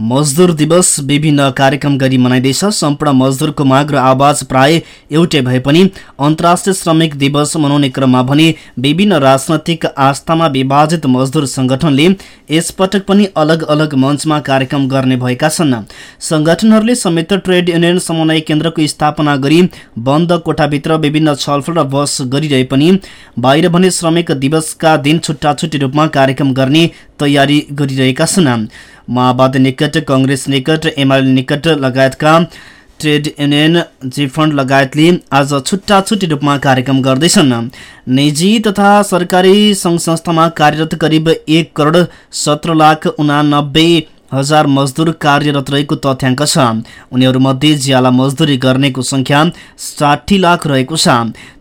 मजदुर दिवस विभिन्न कार्यक्रम गरी मनाइँदैछ। सम्पूर्ण मजदुरको माग र आवाज प्राय एउटै भए पनि अन्तर्राष्ट्रिय श्रमिक दिवस मनाउने क्रममा भने विभिन्न राजनैतिक आस्थामा विभाजित मजदुर संगठनले यसपटक पनि अलग अलग मञ्चमा कार्यक्रम गर्ने भएका छन्। संगठनहरूले संयुक्त ट्रेड युनियन समन्वय केन्द्रको स्थापना गरी बन्द कोठाभित्र विभिन्न छलफल र बस गरिरहे पनि बाहिर भने श्रमिक दिवसका दिन छुट्टी रूपमा कार्यक्रम गर्ने तयारी गरिरहेका छन्। माओवादी निकट कङ्ग्रेस निकट एमाले निकट लगायतका ट्रेड युनियन जिफन्ड लगायतले आज छुट्टा छुट्टी रूपमा कार्यक्रम गर्दैछन्। निजी तथा सरकारी सङ्घ संस्थामा कार्यरत करिब एक करोड सत्र लाख उनानब्बे हजार मजदुर कार्यरत रहेको तथ्याङ्क छ। उनीहरूमध्ये ज्याला मजदुरी गर्नेको सङ्ख्या साठी लाख रहेको छ।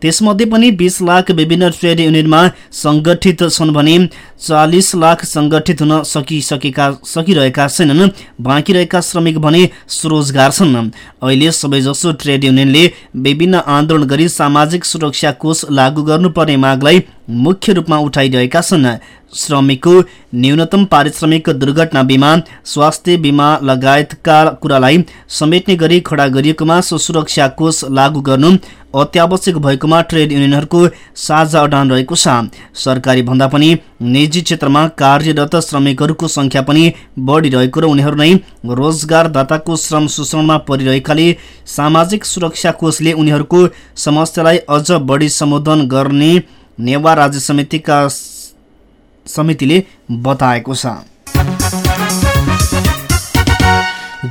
त्यसमध्ये पनि बिस लाख विभिन्न ट्रेड युनियनमा सङ्गठित छन् भने चालिस लाख सङ्गठित हुन सकिसकेका सकिरहेका छैनन्। बाँकी रहेका श्रमिक भने स्वरोजगार छन्। अहिले सबैजसो ट्रेड युनियनले विभिन्न आन्दोलन गरी सामाजिक सुरक्षा कोष लागू गर्नुपर्ने मागलाई मुख्य रूपमा उठाइरहेका छन्। श्रमिकको न्यूनतम पारिश्रमिक दुर्घटना बिमा स्वास्थ्य बिमा लगायतका कुरालाई समेट्ने गरी खडा गरिएकोमा सो सुरक्षा कोष लागू गर्नु अत्यावश्यक भएकोमा ट्रेड युनियनहरूको साझा अडान रहेको छ। सरकारी भन्दा पनि निजी क्षेत्रमा कार्यरत श्रमिकहरूको सङ्ख्या पनि बढिरहेको र उनीहरू नै रोजगारदाताको श्रम शोषणमा परिरहेकाले सामाजिक सुरक्षा कोषले उनीहरूको समस्यालाई अझ बढी सम्बोधन गर्ने नेवा राज्य समितिका समितिले बताएको छ।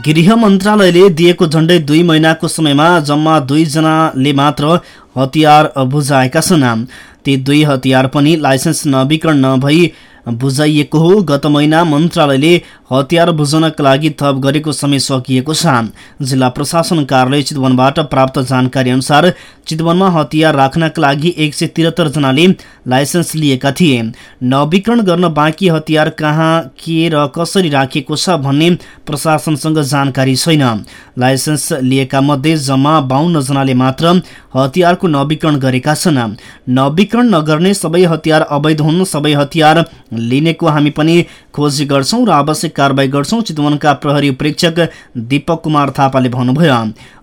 गृह मन्त्रालयले दिएको झण्डै दुई महिनाको समयमा जम्मा दुईजनाले मात्र हतियार बुझाएका छन्। ती दुई हतियार पनि लाइसेन्स नवीकरण नभई बुझाइएको हो। गत महिना मन्त्रालयले हतियार बुझाउनका लागि थप गरेको समय सकिएको छ। जिल्ला प्रशासन कार्यालय चितवनबाट प्राप्त जानकारी अनुसार चितवनमा हतियार राख्नका लागि एक सय त्रिहत्तर जनाले लाइसेन्स लिएका थिए। नवीकरण गर्न बाँकी हतियार कहाँ के र कसरी राखिएको छ भन्ने प्रशासनसँग जानकारी छैन। लाइसेन्स लिएका मध्ये जम्मा बाहन्न जनाले मात्र हतियारको नवीकरण गरेका छन्। नवीकरण नगर्ने सबै हतियार अवैध हुन्। सबै हतियार लिनेको हामी पनि खोजी गर्छौँ र आवश्यक कारवाही गर्छौँ। चितवनका प्रहरी प्रेक्षक दीपक कुमार थापाले भन्नुभयो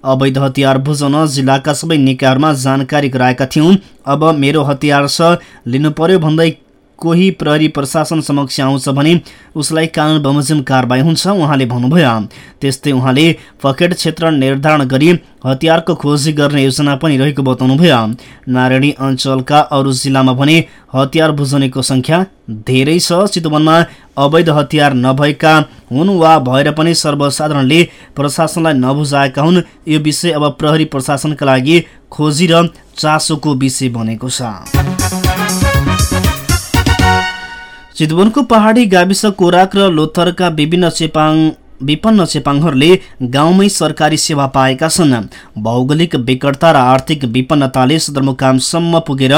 अवैध हतियार बुझाउन जिल्लाका सबै निकायहरूमा जानकारी गराएका थियौँ। अब मेरो हतियार छ लिनु पर्यो भन्दै कोही प्रहरी प्रशासन समक्ष आउँछ भने उसलाई कानुन बमोजिम कारवाही हुन्छ उहाँले भन्नुभयो। त्यस्तै उहाँले पकेट क्षेत्र निर्धारण गरी हतियारको खोजी गर्ने योजना पनि रहेको बताउनुभयो। नारायणी अञ्चलका अरू जिल्लामा भने हतियार बुझाउनेको सङ्ख्या धेरै छ। चितवनमा अवैध हतियार नभएका हुन् वा भएर पनि सर्वसाधारणले प्रशासनलाई नबुझाएका हुन् यो विषय अब प्रहरी प्रशासनका लागि खोजी र चासोको विषय बनेको छ। चितवनको पहाडी गाविस कोराक र लोथरका विभिन्न चेपाङ विपन्न चेपाङहरूले गाउँमै सरकारी सेवा पाएका छन्। भौगोलिक विकटता र आर्थिक विपन्नताले सदरमुकामसम्म पुगेर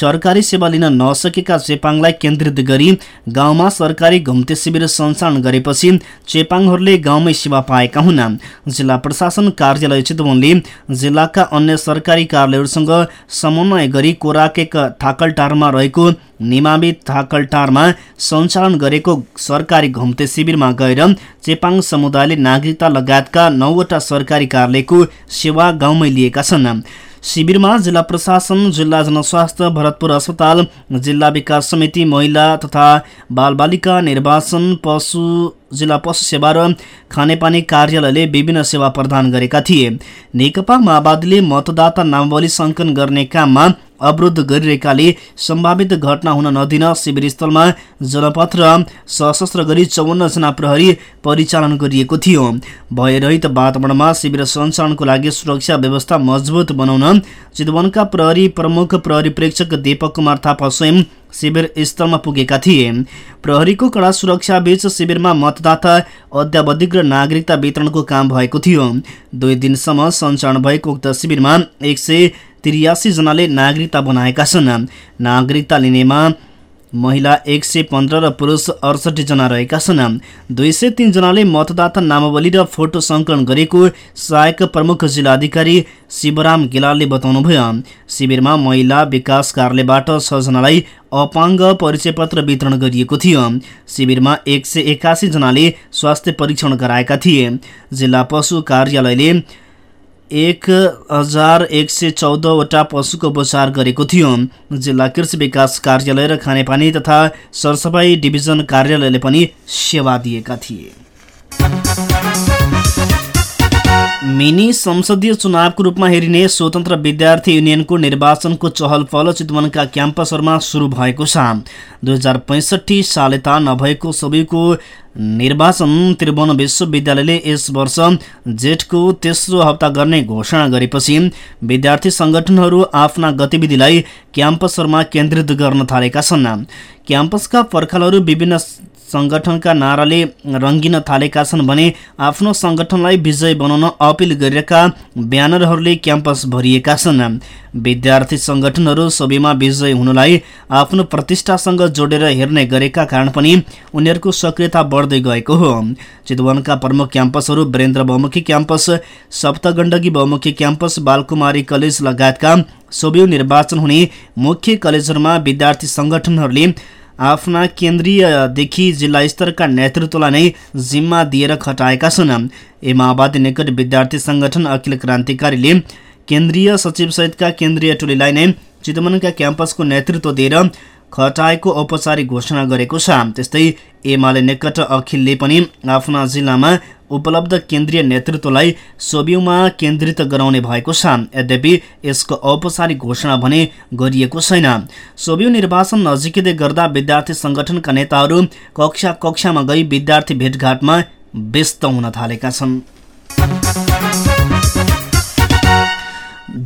सरकारी सेवा लिन नसकेका चेपाङलाई केन्द्रित गरी गाउँमा सरकारी घुम्ते शिविर सञ्चालन गरेपछि चेपाङहरूले गाउँमै सेवा पाएका हुन्। जिल्ला प्रशासन कार्यालय चितवनले जिल्लाका अन्य सरकारी कार्यालयहरूसँग समन्वय गरी कोराकेक थाकलटारमा रहेको निमावि थाकलटारमा सञ्चालन गरेको सरकारी घुम्ते शिविरमा गएर चेपाङ समुदायले नागरिकता लगायतका नौवटा सरकारी कार्यालयको सेवा गाउँमै लिएका छन्। शिविरमा जिल्ला प्रशासन जिल्ला जनस्वास्थ्य भरतपुर अस्पताल जिल्ला विकास समिति महिला तथा बालबालिका निर्वाचन पशु जिल्ला पशु सेवा र खानेपानी कार्यालयले विभिन्न सेवा प्रदान गरेका थिए। नेकपा माओवादीले मतदाता नामावली सङ्कलन गर्ने काममा अवरुद्ध गरिरहेकाले सम्भावित घटना हुन नदिन शिविरस्थलमा जनपथ र सशस्त्र गरी चौवन्नजना प्रहरी परिचालन गरिएको थियो। भयरहित वातावरणमा शिविर सञ्चालनको लागि सुरक्षा व्यवस्था मजबुत बनाउन चितवनका प्रहरी प्रमुख प्रहरी प्रेक्षक दीपक कुमार थापा स्वयं शिविर स्थलमा पुगेका थिए। प्रहरीको कडा सुरक्षा बीच शिविरमा मतदाता अध्यावधिक र नागरिकता वितरणको काम भएको थियो। दुई दिनसम्म सञ्चालन भएको उक्त शिविरमा एक सय त्रियासी जनाले नागरिकता बनाएका छन्। नागरिकता लिनेमा महिला एक सय पन्ध्र र पुरुष अडसठीजना रहेका छन्। दुई सय तिनजनाले मतदाता नामावली र फोटो सङ्कलन गरेको सहायक प्रमुख जिल्लाधिकारी शिवराम गेलालले बताउनुभयो। शिविरमा महिला विकास कार्यालयबाट छजनालाई अपाङ्ग परिचय पत्र वितरण गरिएको थियो। शिविरमा एक सय एकासी जनाले स्वास्थ्य परीक्षण गराएका थिए। जिल्ला पशु कार्यालयले एक हजार एक सय चौधवटा पशुको उपचार गरेको थियो। जिल्ला कृषि विकास कार्यालय र खानेपानी तथा सरसफाई डिभिजन कार्यालयले पनि सेवा दिएका थिए। मिनी संसदीय चुनावको रूपमा हेरिने स्वतन्त्र विद्यार्थी युनियनको निर्वाचनको चहल पहल चितवनका क्याम्पसहरूमा सुरु भएको छ। दुई हजार पैँसठी सालेता नभएको सबैको निर्वाचन त्रिभुवन विश्वविद्यालयले यस वर्ष जेठको तेस्रो हप्ता गर्ने घोषणा गरेपछि विद्यार्थी सङ्गठनहरू आफ्ना गतिविधिलाई क्याम्पसहरूमा केन्द्रित गर्न थालेका छन्। क्याम्पसका पर्खालहरू विभिन्न सङ्गठनका नाराले रङ्गिन थालेका छन् भने आफ्नो सङ्गठनलाई विजय बनाउन अपिल गरिएका ब्यानरहरूले क्याम्पस भरिएका छन्। विद्यार्थी सङ्गठनहरू सबैमा विजय हुनुलाई आफ्नो प्रतिष्ठासँग जोडेर हेर्ने गरेका कारण पनि उनीहरूको सक्रियता बढ्दै गएको हो। चितवनका प्रमुख क्याम्पसहरू वीरेन्द्र बहुमुखी क्याम्पस सप्तगण्डकी बहुमुखी क्याम्पस बालकुमारी कलेज लगायतका सबै निर्वाचन हुने मुख्य कलेजहरूमा विद्यार्थी सङ्गठनहरूले आफ्ना केन्द्रीयदेखि जिल्ला स्तरका नेतृत्वलाई नै जिम्मा दिएर खटाएका छन्। ए माओवादी निकट विद्यार्थी सङ्गठन अखिल क्रान्तिकारीले केन्द्रीय सचिवसहितका केन्द्रीय टोलीलाई नै चितवनका क्याम्पसको नेतृत्व दिएर खटाएको औपचारिक घोषणा गरेको छ। त्यस्तै एमाले निकट अखिलले पनि आफ्ना जिल्लामा उपलब्ध केन्द्रीय नेतृत्वलाई सोब्यूमा केन्द्रित गराउने भएको छ। यद्यपि यसको औपचारिक घोषणा भने गरिएको छैन। सोब्यू निर्वाचन नजिकै गर्दा विद्यार्थी सङ्गठनका नेताहरू कक्षा कक्षामा गई विद्यार्थी भेटघाटमा व्यस्त हुन थालेका छन्।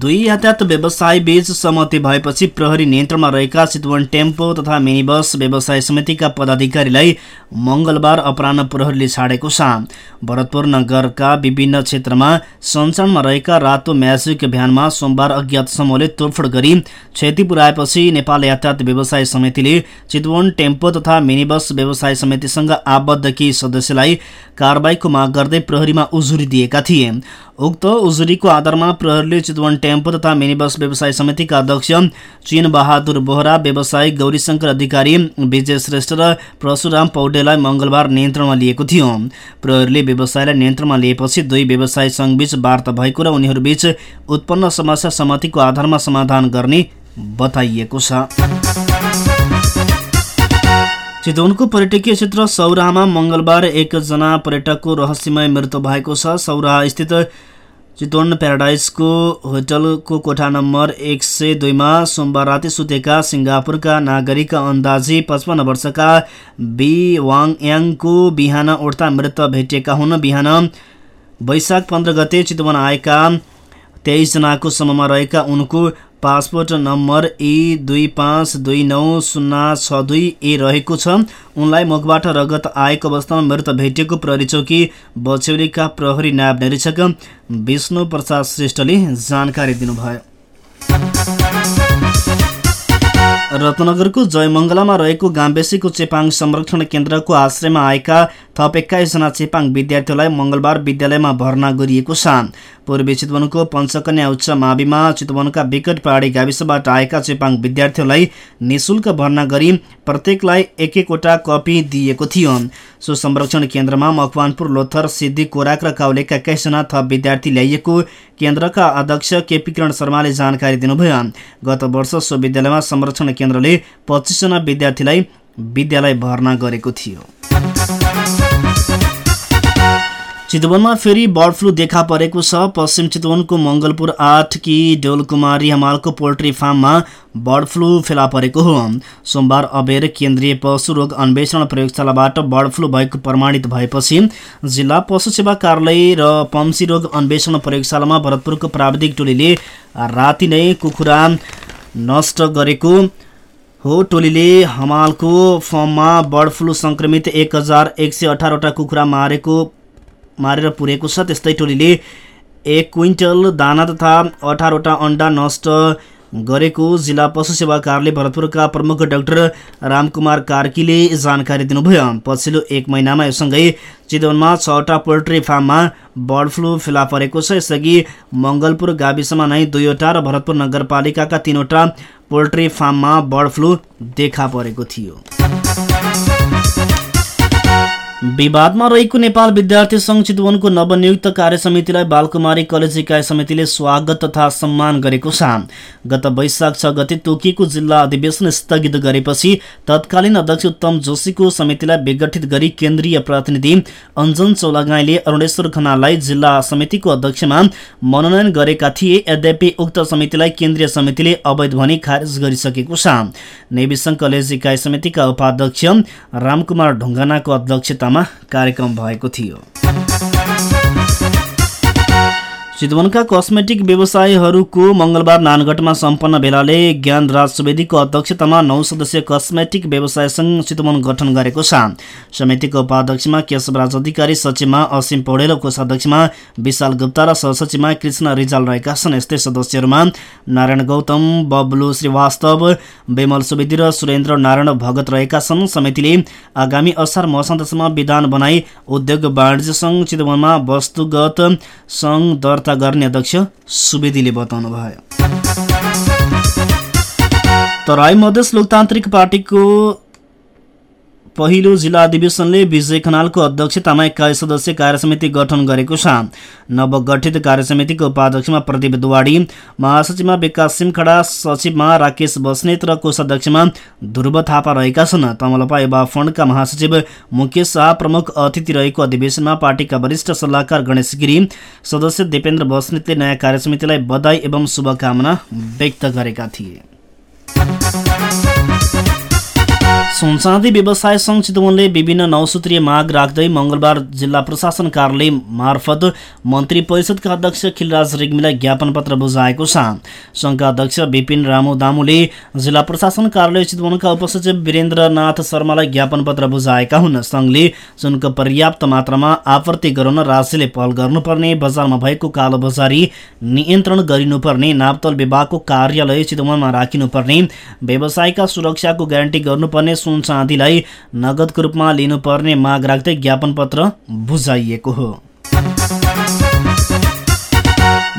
दुई यातायात व्यवसाय बीच सहमति भएपछि प्रहरी नियन्त्रणमा रहेका चितवन टेम्पो तथा मिनी बस व्यवसाय समितिका पदाधिकारीलाई मङ्गलबार अपराह प्रहरीले छाडेको छ। भरतपुर नगरका विभिन्न क्षेत्रमा सञ्चालनमा रहेका रातो म्याजिक भ्यानमा सोमबार अज्ञात समूहले तोडफोड गरी क्षति पुर्याएपछि नेपाल यातायात व्यवसाय समितिले चितवन टेम्पो तथा मिनी बस व्यवसाय समितिसँग आबद्ध केही सदस्यलाई कारवाहीको माग गर्दै प्रहरीमा उजुरी दिएका थिए। उक्त उजुरीको आधारमा प्रहरीले चितवन टेम्पो तथा मिनी बस व्यवसाय समितिका अध्यक्ष चिन बहादुर बोहरा व्यवसायी गौरीशङ्कर अधिकारी विजय श्रेष्ठ र परशुराम पौडेलाई मङ्गलबार नियन्त्रणमा लिएको थियो। प्रहरीले व्यवसायलाई नियन्त्रणमा लिएपछि दुई व्यवसाय सङ्घबीच वार्ता भएको र उनीहरूबीच उत्पन्न समस्या सहमतिको आधारमा समाधान गर्ने बताइएको छ। चितवनको पर्यटकीय क्षेत्र सौराहामा मङ्गलबार एकजना पर्यटकको रहस्यमय मृत्यु भएको छ। सौराहा स्थित चितवन प्याराडाइजको होटलको कोठा नम्बर एक सय दुईमा सोमबार राति सुतेका सिङ्गापुरका नागरिक अन्दाजी पचपन्न वर्षका बी वाङ याङको बिहान उड्दा मृत भेटिएका हुन्। बिहान वैशाख पन्ध्र गते चितवन आएका तेइसजनाको समूहमा रहेका उनको पासपोर्ट नम्बर ए दुई पाँच दुई नौ शून्य छ दुई ए रहेको छ। उनलाई मुखबाट रगत आएको अवस्थामा मृत भेटिएको प्रहरी चौकी बछौलीका प्रहरी नायब निरीक्षक विष्णु प्रसाद श्रेष्ठले जानकारी दिनुभयो। रत्नगरको जयमङ्गलामा रहेको गाम्बेसीको चेपाङ संरक्षण केन्द्रको आश्रयमा आएका थप एक्काइसजना चेपाङ विद्यार्थीलाई मङ्गलबार विद्यालयमा भर्ना गरिएको छ पूर्वी चितवनको पञ्चकन्या उच्च माविमा चितवनका विकट पहाडी गाविसबाट आएका चेपाङ विद्यार्थीहरूलाई निशुल्क भर्ना गरी प्रत्येकलाई एक एकवटा कपी दिएको थियो। सो संरक्षण केन्द्रमा मकवानपुर लोथर सिद्धि कोराक र काउलेका एक्काइसजना थप विद्यार्थी ल्याइएको केन्द्रका अध्यक्ष केपी किरण शर्माले जानकारी दिनुभयो। गत वर्ष सो विद्यालयमा संरक्षण केन्द्रले पच्चिसजना विद्यार्थीलाई विद्यालय भर्ना गरेको थियो। चितवनमा फेरि बर्ड फ्लू देखा परेको छ। पश्चिम चितवनको मङ्गलपुर आठ कि डोलकुमारी हमालको पोल्ट्री फार्ममा बर्ड फ्लू फेला परेको हो। सोमबार अबेर केन्द्रीय पशु रोग अन्वेषण प्रयोगशालाबाट बर्ड फ्लू भएको प्रमाणित भएपछि जिल्ला पशु सेवा कार्यालय र पम्सी रोग अन्वेषण प्रयोगशालामा भरतपुरको प्राविधिक टोलीले राति नै कुखुरा नष्ट गरेको हो टोलीले हमालको फर्ममा बर्ड फ्लू सङ्क्रमित एक हजार एक सय अठारवटा कुखुरा मारेको मारेर पुरेको छ। त्यस्तै टोलीले एक क्विन्टल दाना तथा अठारवटा अन्डा नष्ट गरेको जिल्ला पशु सेवा कार्यालय भरतपुरका प्रमुख डाक्टर रामकुमार कार्कीले जानकारी दिनुभयो। पछिल्लो एक महिनामा योसँगै चितवनमा छवटा पोल्ट्री फार्ममा बर्ड फ्लू फेला परेको छ। यसअघि मङ्गलपुर गाविसमा नै दुईवटा र भरतपुर नगरपालिकाका तीनवटा पोल्ट्री फार्ममा बर्ड फ्लू देखा परेको थियो। विवादमा रहेको नेपाल विद्यार्थी सङ्घ चितवनको नवनियुक्त कार्य समितिलाई बालकुमारी कलेज इकाइ समितिले स्वागत तथा सम्मान गरेको छ। गत वैशाख छ गते तोकिएको जिल्ला अधिवेशन स्थगित गरेपछि तत्कालीन अध्यक्ष उत्तम जोशीको समितिलाई विघटित गरी केन्द्रीय प्रतिनिधि अञ्जन चौलागाईले अरुणेश्वर खनाललाई जिल्ला समितिको अध्यक्षमा मनोनयन गरेका थिए। यद्यपि उक्त समितिलाई केन्द्रीय समितिले अवैध भनी खारेज गरिसकेको छ। नेविसङ्घ कलेज इकाइ समितिका उपाध्यक्ष रामकुमार ढुङ्गानाको अध्यक्षता कार्यक्रम भएको थियो। चितवनका कस्मेटिक व्यवसायीहरूको मङ्गलबार नानगढमा सम्पन्न भेलाले ज्ञानराज सुवेदीको अध्यक्षतामा नौ सदस्यीय कस्मेटिक व्यवसाय सङ्घ चितवन गठन गरेको छ। समितिको उपाध्यक्षमा केशवराज अधिकारी सचिवमा असीम पौडेल कोषाध्यक्षमा विशाल गुप्ता र सहसचिवमा कृष्ण रिजाल रहेका छन्। यस्तै सदस्यहरूमा नारायण गौतम बब्लु श्रीवास्तव बेमल सुवेदी र सुरेन्द्र नारायण भगत रहेका छन्। समितिले आगामी असार मसान्तसम्म विधान बनाई उद्योग वाणिज्य सङ्घ चितवनमा वस्तुगत सङ्घ दर्ता गर्ने अध्यक्ष सुवेदीले बताउनुभयो। तराई मधेस लोकतान्त्रिक पार्टीको पहिलो जिल्ला अधिवेशनले विजय खनालको अध्यक्षतामा एक्काइस सदस्यीय कार्यसमिति गठन गरेको छ। नवगठित कार्यसमितिको उपाध्यक्षमा प्रदीप दुवाडी महासचिवमा विकास सिमखडा सचिवमा राकेश बस्नेत र कोषाध्यक्षमा ध्रुव थापा रहेका छन्। तमलपा युवा फण्डका महासचिव मुकेश शाह प्रमुख अतिथि रहेको अधिवेशनमा पार्टीका वरिष्ठ सल्लाहकार गणेश गिरी सदस्य दिपेन्द्र बस्नेतले नयाँ कार्यसमितिलाई बधाई एवं शुभकामना व्यक्त गरेका थिए। सुनचाँदी व्यवसाय सङ्घ चितवनले विभिन्न नौसूत्रीय माग राख्दै मङ्गलबार जिल्ला प्रशासन कार्यालय मार्फत मन्त्री परिषदका अध्यक्ष खिलराज रेग्मीलाई ज्ञापन पत्र बुझाएको छ। सङ्घका अध्यक्ष विपिन रामु दामुले जिल्ला प्रशासन कार्यालय चितवनका उपसचिव वीरेन्द्रनाथ शर्मालाई ज्ञापन पत्र बुझाएका हुन्। सङ्घले सुनको पर्याप्त मात्रामा आपूर्ति गराउन राज्यले पहल गर्नुपर्ने बजारमा भएको कालोबजारी नियन्त्रण गरिनुपर्ने नापतल विभागको कार्यालय चितवनमा राखिनुपर्ने व्यवसायका सुरक्षाको ग्यारेन्टी गर्नुपर्ने सुन चाँदीलाई नगदको रूपमा लिनुपर्ने माग राख्दै ज्ञापन पत्र बुझाइएको हो।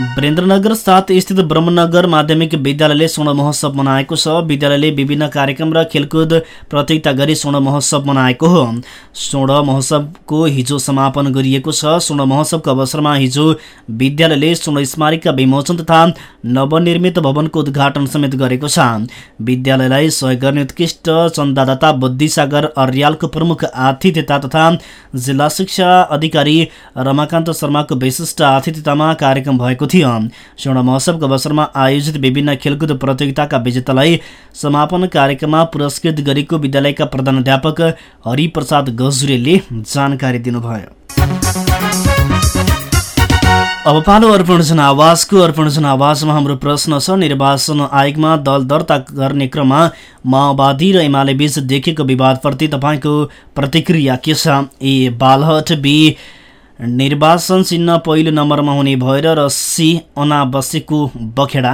वीरेन्द्रनगर सात स्थित ब्रह्मनगर माध्यमिक विद्यालयले स्वर्ण महोत्सव मनाएको छ। विद्यालयले विभिन्न कार्यक्रम र खेलकुद प्रतियोगिता गरी स्वर्ण महोत्सव मनाएको हो। स्वर्ण महोत्सवको हिजो समापन गरिएको छ। स्वर्ण महोत्सवको अवसरमा हिजो विद्यालयले स्वर्ण स्मारिका विमोचन तथा नवनिर्मित भवनको उद्घाटन समेत गरेको छ। विद्यालयलाई सहयोग गर्ने उत्कृष्ट चन्दादाता बुद्धिसागर अर्यालको प्रमुख आतिथ्यता तथा जिल्ला शिक्षा अधिकारी रमाकान्त शर्माको विशिष्ट आतिथ्यतामा कार्यक्रम भएको थियो। स्वर्ण महोत्सवको अवसरमा आयोजित विभिन्न खेलकुद प्रतियोगिताका विजेतालाई समापन कार्यक्रममा पुरस्कृत गरेको विद्यालयका प्रधानध्यापक हरिप्रसाद गजुरेलले जानकारी दिनुभयो। अब पालो अर्पण जनावासको अर्पण जनावासमा हाम्रो प्रश्न छ। निर्वाचन आयोगमा दल दर्ता गर्ने क्रममा माओवादी र एमाले बीच देखेको विवादप्रति तपाईँको प्रतिक्रिया के छ? ए बालहट बी निर्वाचन चिन्ह पहिलो नम्बरमा हुने भएर र सी अनावश्यकको बखेडा